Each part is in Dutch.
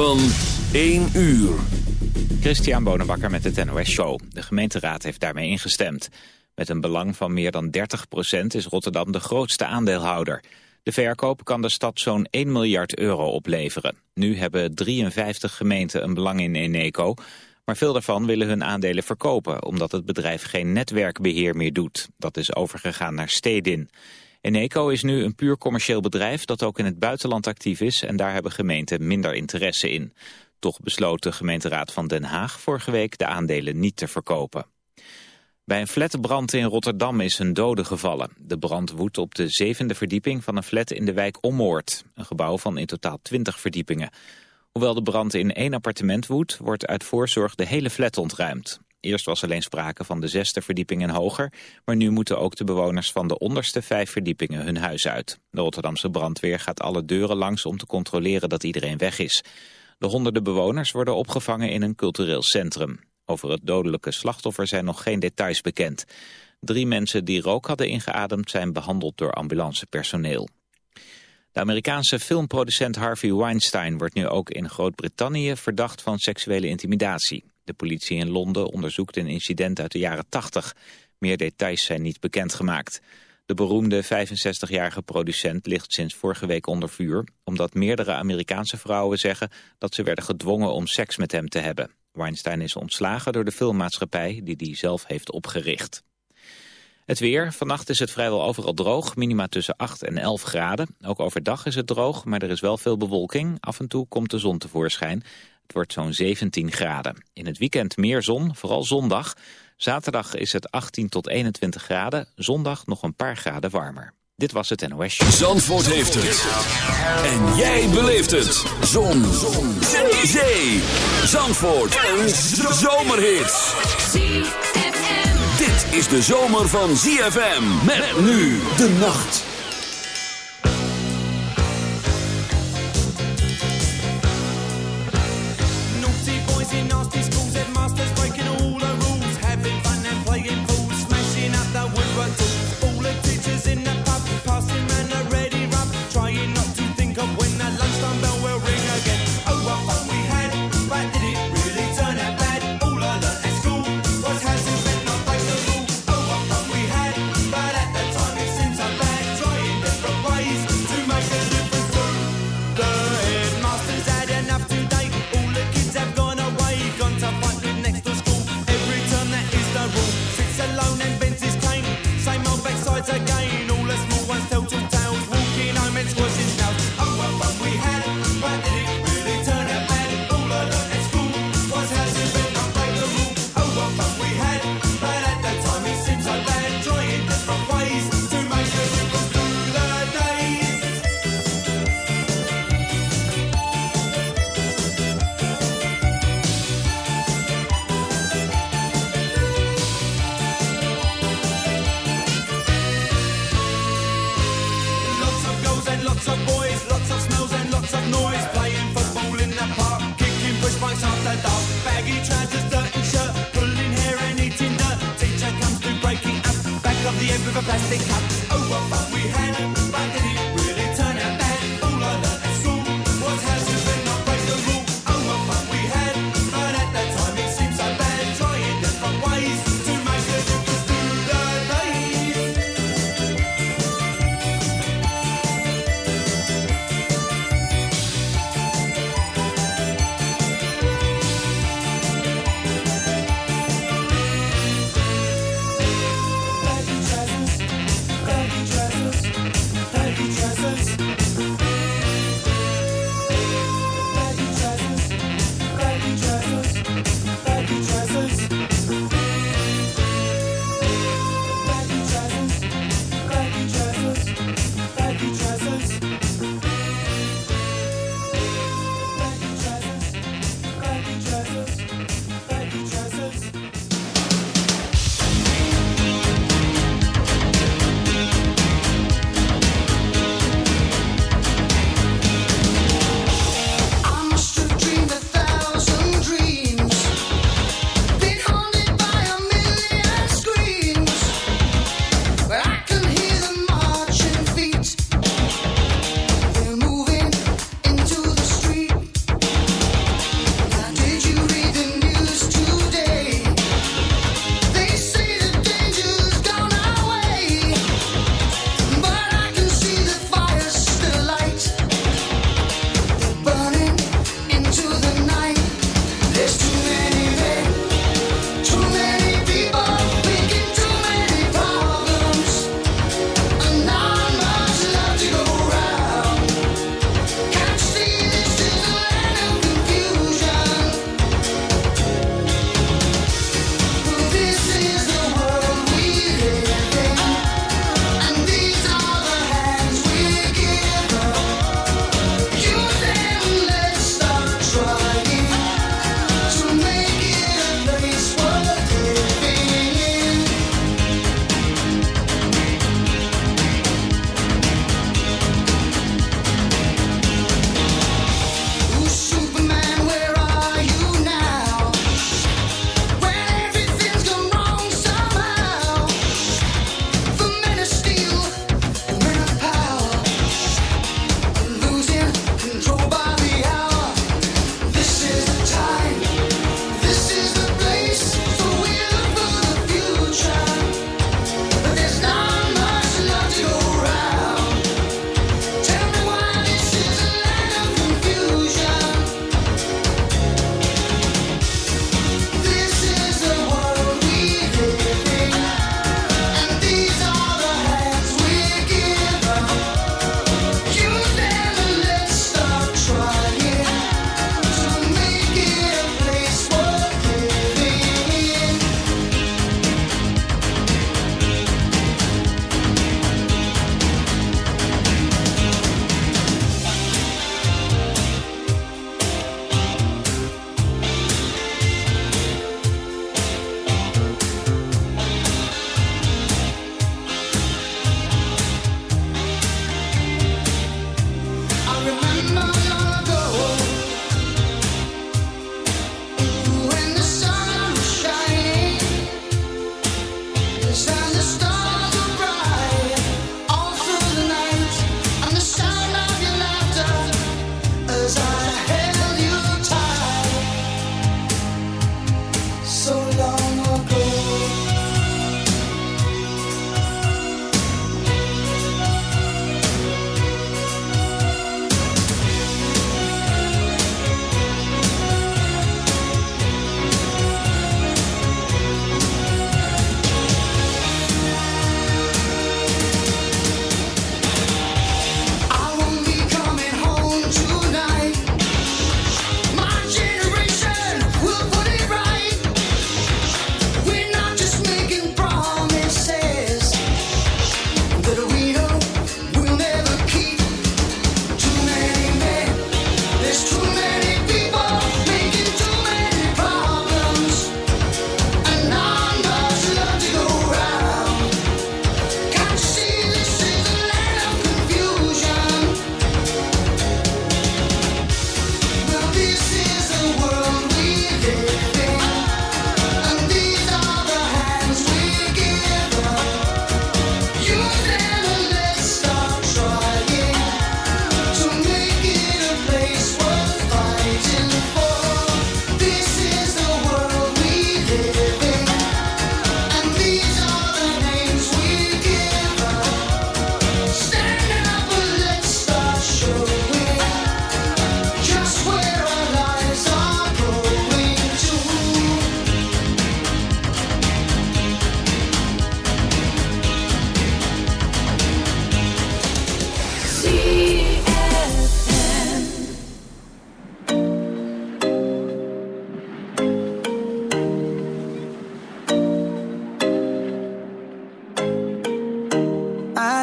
Van 1 uur. Christian Bonenbakker met het NOS Show. De gemeenteraad heeft daarmee ingestemd. Met een belang van meer dan 30% is Rotterdam de grootste aandeelhouder. De verkoop kan de stad zo'n 1 miljard euro opleveren. Nu hebben 53 gemeenten een belang in Eneco... maar veel daarvan willen hun aandelen verkopen... omdat het bedrijf geen netwerkbeheer meer doet. Dat is overgegaan naar Stedin. Eneco is nu een puur commercieel bedrijf dat ook in het buitenland actief is... en daar hebben gemeenten minder interesse in. Toch besloot de gemeenteraad van Den Haag vorige week de aandelen niet te verkopen. Bij een flatbrand in Rotterdam is een dode gevallen. De brand woedt op de zevende verdieping van een flat in de wijk Ommoord. Een gebouw van in totaal 20 verdiepingen. Hoewel de brand in één appartement woedt, wordt uit voorzorg de hele flat ontruimd. Eerst was alleen sprake van de zesde verdieping en hoger, maar nu moeten ook de bewoners van de onderste vijf verdiepingen hun huis uit. De Rotterdamse brandweer gaat alle deuren langs om te controleren dat iedereen weg is. De honderden bewoners worden opgevangen in een cultureel centrum. Over het dodelijke slachtoffer zijn nog geen details bekend. Drie mensen die rook hadden ingeademd zijn behandeld door ambulancepersoneel. De Amerikaanse filmproducent Harvey Weinstein wordt nu ook in Groot-Brittannië verdacht van seksuele intimidatie. De politie in Londen onderzoekt een incident uit de jaren 80. Meer details zijn niet bekendgemaakt. De beroemde 65-jarige producent ligt sinds vorige week onder vuur... omdat meerdere Amerikaanse vrouwen zeggen dat ze werden gedwongen om seks met hem te hebben. Weinstein is ontslagen door de filmmaatschappij die hij zelf heeft opgericht. Het weer. Vannacht is het vrijwel overal droog. Minima tussen 8 en 11 graden. Ook overdag is het droog, maar er is wel veel bewolking. Af en toe komt de zon tevoorschijn. Het wordt zo'n 17 graden. In het weekend meer zon, vooral zondag. Zaterdag is het 18 tot 21 graden. Zondag nog een paar graden warmer. Dit was het NOS. Zandvoort heeft het. En jij beleeft het. Zon. zon. Zee. Zee. Zandvoort. Een zomerhit. Dit is de zomer van ZFM. Met nu de nacht.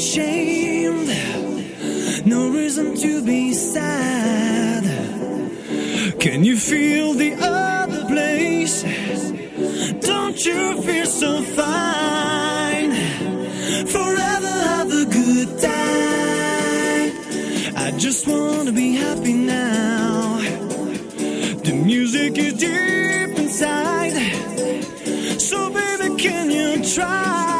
ashamed, no reason to be sad. Can you feel the other places? Don't you feel so fine? Forever have a good time. I just wanna be happy now. The music is deep inside, so baby, can you try?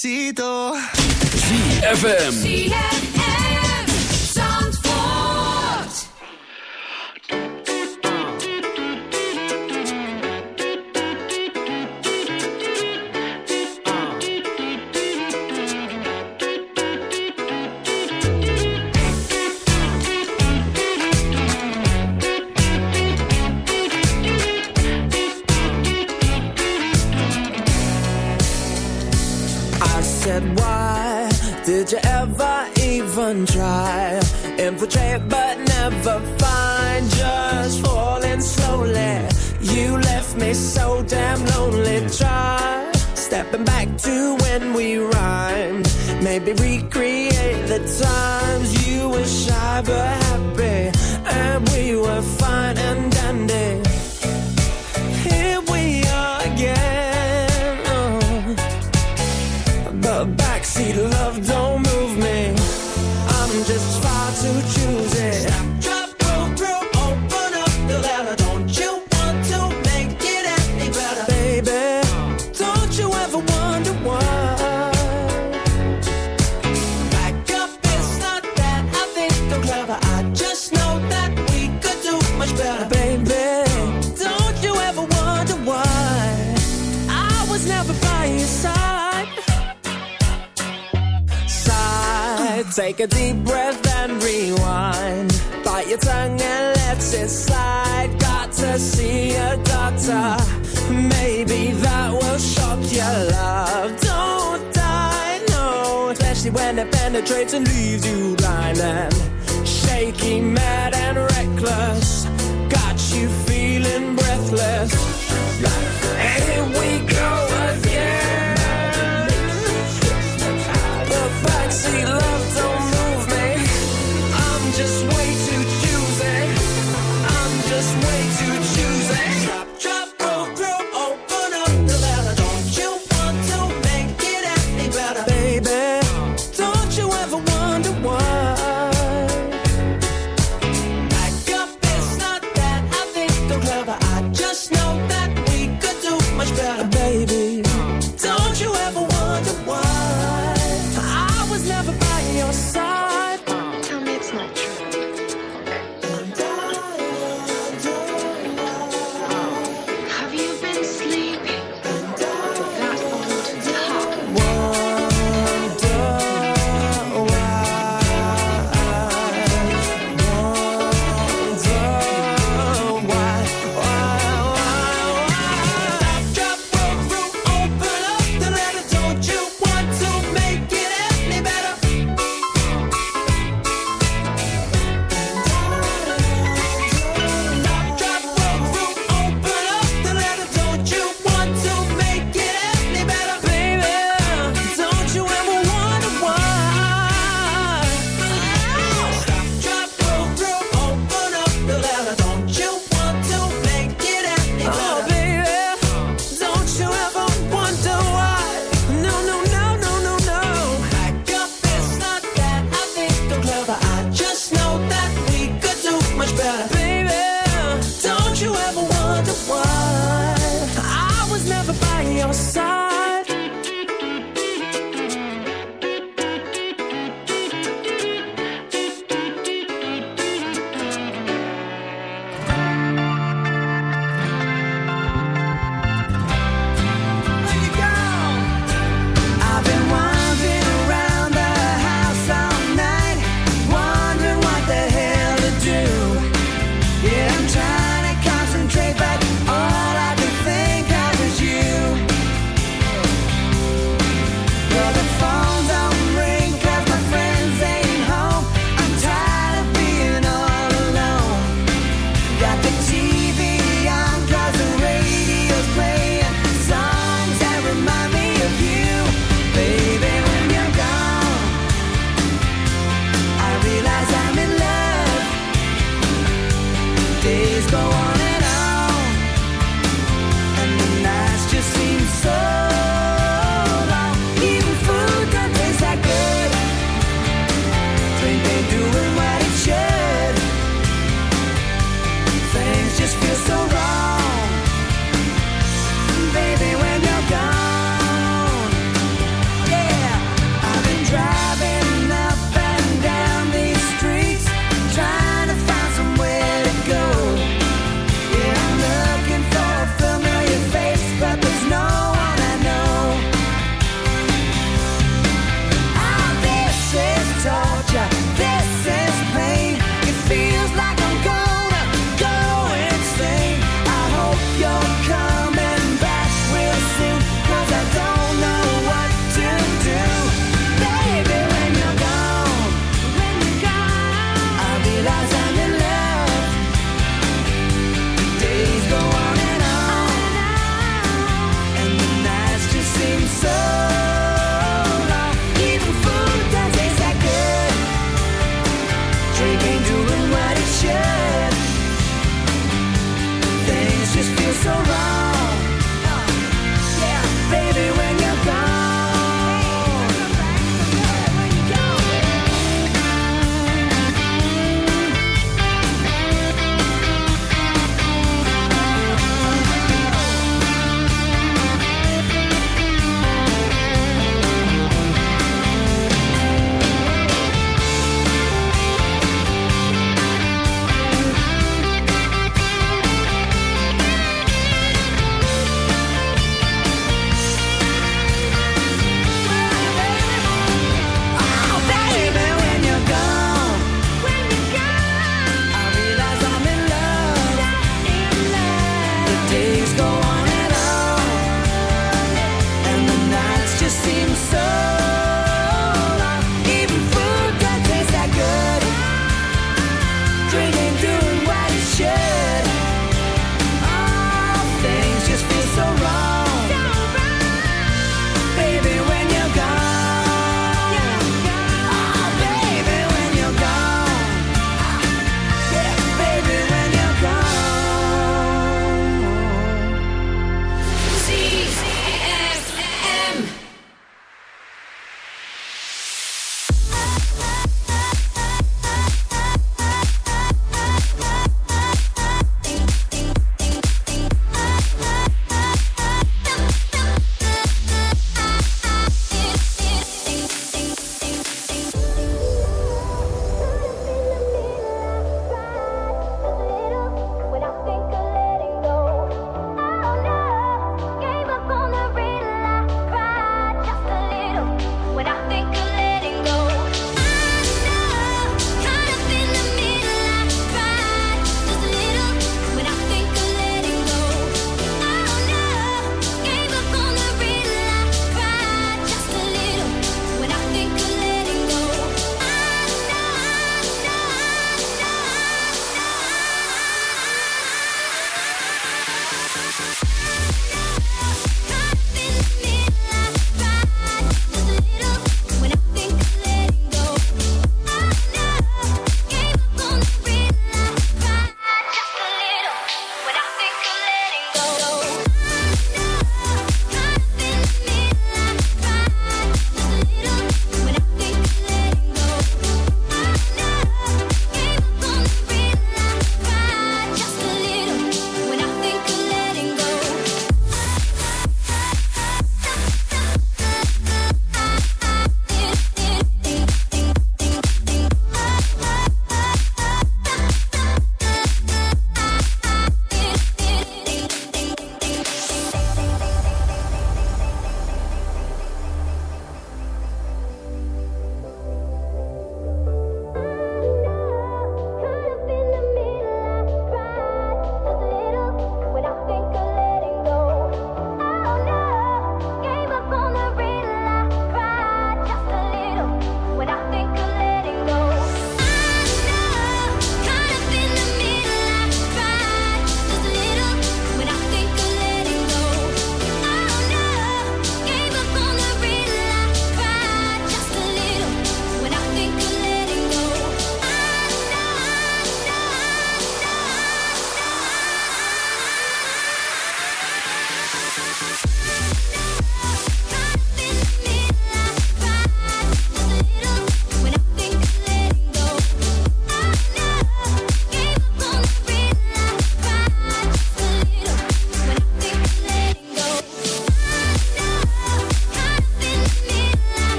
Despacito. ZFM.